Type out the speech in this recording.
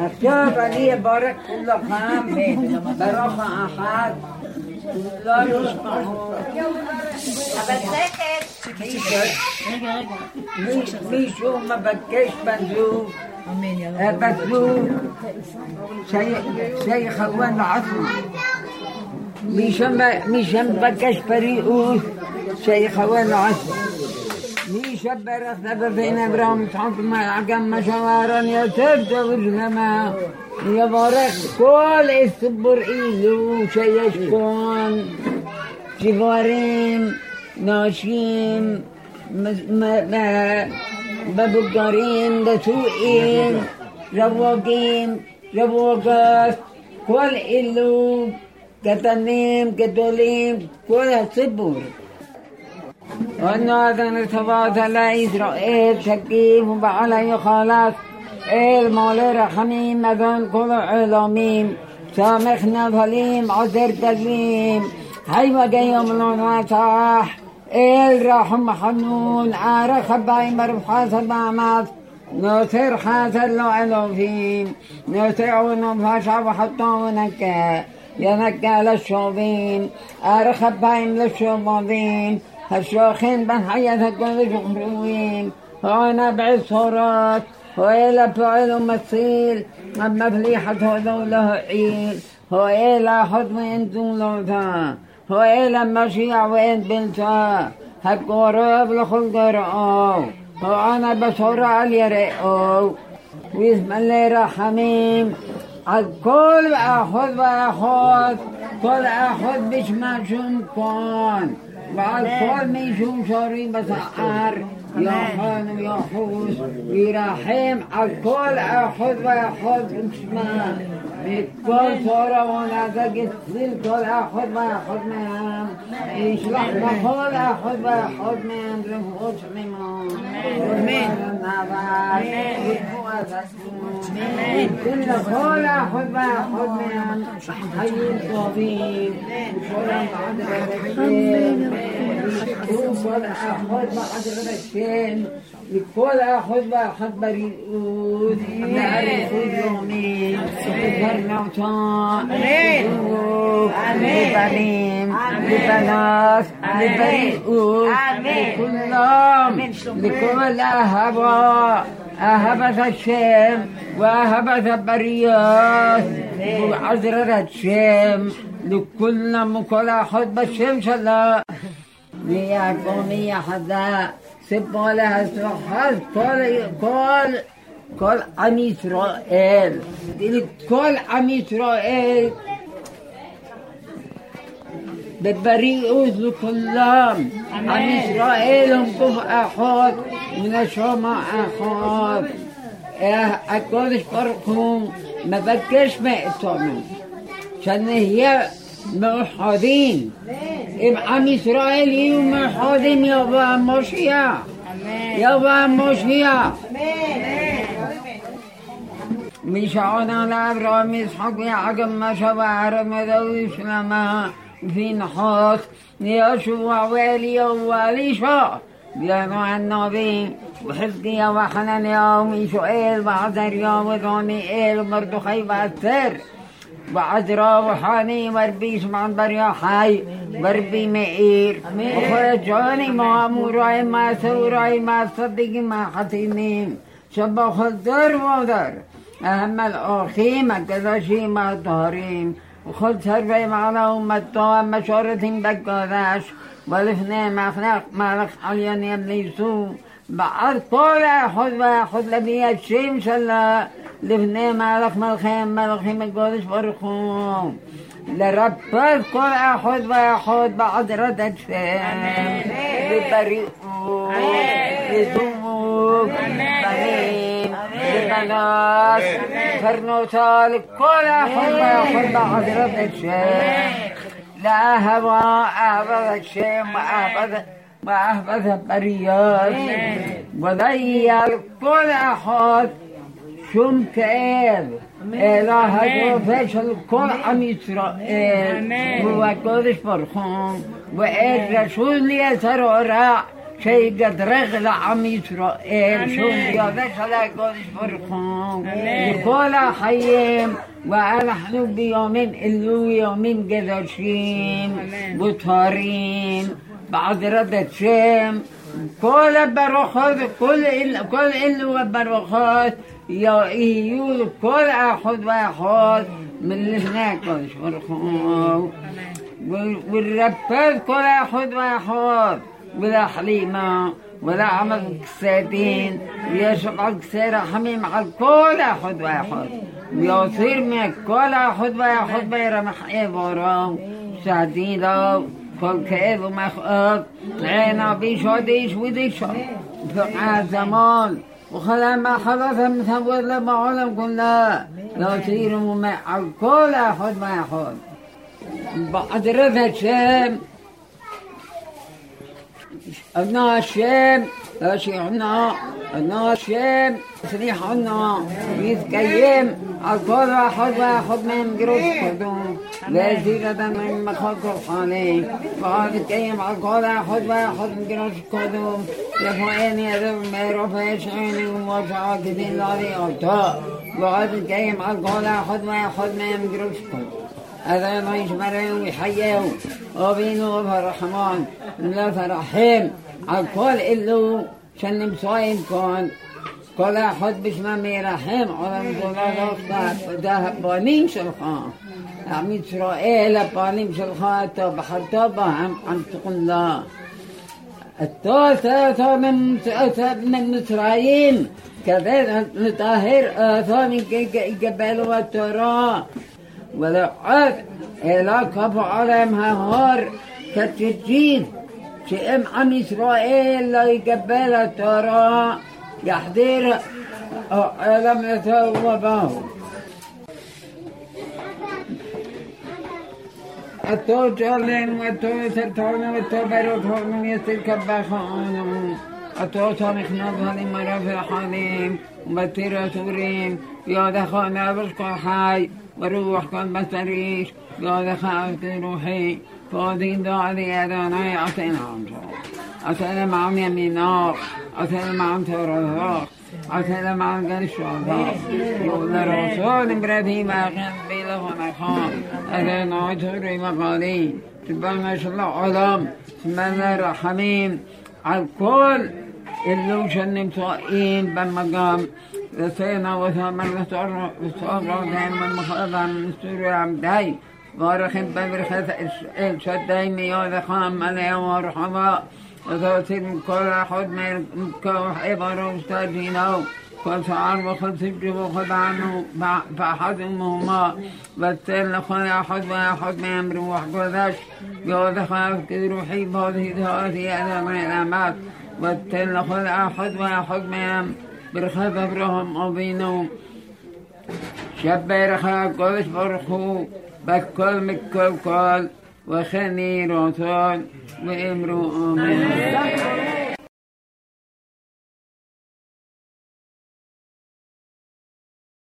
الطلبة دي بارك كل عام برافع أحد لا يسمعون ميشو ما بكيش بندوب بندوب شيخ خوان عصر ميشو ما بكيش بريئوش شيخ خوان عصر شب رخت بین ابراهیم تانک مرگم مشاوران یا تب دوزن ما يبارك كل السبر إيلو شيشكون جبارين ناشين ببقارين دسوئين رواقين رواقات كل إلو كتنين كتولين كل السبر أذن تبارك على إسرائيل شكيم وبعلى خلاص إل مولى رحمين مذن كل علامين سامح نفليم عذر تسليم هاي وقيم النصاح إل رحم حنون. عارخ بايم برفحاس المعمات نصير حاسر لو علوفين نطيعون فاشا وحطونك ينكى للشوبين أرخ بايم للشوبين الشوخين بن حياة القدس محروين وأنا بعصورات وإلى فعل مثيل أما فليحة له عيل وإلى حضن أنتم لوثا وإلى مشيع وإن بنتا هالقرب لخلق رأو وأنا بصورة على رأو بسم الله الرحمن على كل أخذ وأخذ. قل أخذ باسم سلطان والقوم شو شريبة أهر يا خان يا حوس برحيم القل أخذ ويأخذ باسم بالكل صورة ونزق بالكل أخذ ما أخذ منهم يشلح بقول أخذ بأخذ منهم رفوش منهم ومن النظر كل قول أخذ بأخذ منهم حي الطبيب وكل معدل لكل أخذ حضرتين لكل أخذ لكلهم لكل أهبة الشام وأهبة البريات وعذرة الشام لكل مكلا حد بالشمس الله شلا ليكون يحدا سبوا لها سبحان كل كل كل عم إسرائيل كل عم إسرائيل ببريئوس لكلام عم إسرائيل هم أحد من الشمع أحد הקודש ברוך הוא מבקש מאיתנו שנהיה موحدين يبقى عم إسرائيل موحدين يابا مشيا. يابا مشيا. مشعون على أبرام إسحاق يعقب ما شبع رمضان إسلاما في نحاس يشوع وإليا وإليشا بيانو النبي وحزقيا وحنانيا وميشوئيل وعزريا وذوني إيل ومردخي وأستر وعزرا وحاني وربي سمعان بريا حي. وربي مئير. وخرجاني ما أموراي ما سوراي ما صدقي ما حسينين شبه الدر ودر أهم الآخيم القدشي ما الطهرين وخذ سرفي معنا أمتهم مشورة بكاداش ولفني مخلق مالك عليان يبليسو بعد كل أخذ وأخذ لبي الشيم شلا. ملخيم ملخيم القدس برخوم لربط كل أخذ وأخذ بعد رد الشيم ببريئوك بذوق بريم ببنات فرنوتا لكل أخذ وأخذ بعد رد الشيم لا هوى أهبط الشيم وأهبط وأهبط البريات وضيع كل أخذ Junker, إيه، إيه، هو القرآن إسرائيل وقدس برخان والرسول يترى قد رغل عم إسرائيل إيه، شم يدش على قدس برخان لكل حيام ونحن بيومين إلو يومين قدسين بطارين بعد رد شام كل بروخات كل كل اللي وبرخات يا يعيون كل أخذ وأخذ من اللي بناكل والربات كل أخذ وأخذ ولا حليمة ولا عمل كسادين يا على الكسارة حميم على الكل أخذ وأخذ ويصير من الكل أخذ وأخذ بيرمح إبرام لو كل كيف ومخاط. عينا بيش وديش وديش فقع زمان. وخلا ما حدث مثبت لما علم كلها يصير مع كل أحد وأحد بعذرة الشام أبناء الشام أشيعنا أبناء الشام سريح عنا يتكيم. كل واحد واحد من قروش كدوم لا زيادة من مخاط الحالي وقال يتكيم على كل واحد واحد من قروش كدوم يفوئني أذب ما رفعش عيني وموجعة كدين لاري أوتا وقال يتكيم على كل واحد واحد من قروش كدوم هذا ما يشمره ويحييه. وبينه وبرحمان لا فرحيم على كل إلو. شن مصايم كون كل أحد بسمه ميرحم على مدولة ده بانين شلخان عم إسرائيل بانين شلخان بحر طبا عم عم تقول لا. الثالثة من من مصرايم كذا نطهر آثار جبال والتراب ولو عاد إلى كف عليهم هار كتجيد شئم عن إسرائيل لا يقبل الترى يحضر علم يتوبه. التوجلين والتوسرتون والتبرتون يستكبخون التوسر مخنضها لمرة في الحليم ومتير سوريم يا دخلنا بشكر حي وروح كل بسريش. يا دخلت روحي. بودین داری ادانای آتن آنجا آتن من یمیناق آتن من ترزاق آتن من گل شاداق یول رسول بردی مقیم بیل خانخان ادانای توری مقالی تبانش الله علم بسم الله الرحمن الكل اللي شنمتوا إين بمقام رسينا وثامن وثار وثار وثار وثار وثار وثار وثار ببرخة الشداي مياد خام عليها ورحمة وتوتير من كل أحد من كوح إبر وستاجينو كل شعر وخل سبجي وخل عنه فأحدهما بتل لكل أحد وأحد من أمر وحقودش يود خاف روحي بهذه ذاتي أنا من الأمات. بتل لكل أحد وأحد من برخة أبرهم وبينهم شبر قدس برخو بكل مكل كل وخني رسول وإمرو آمين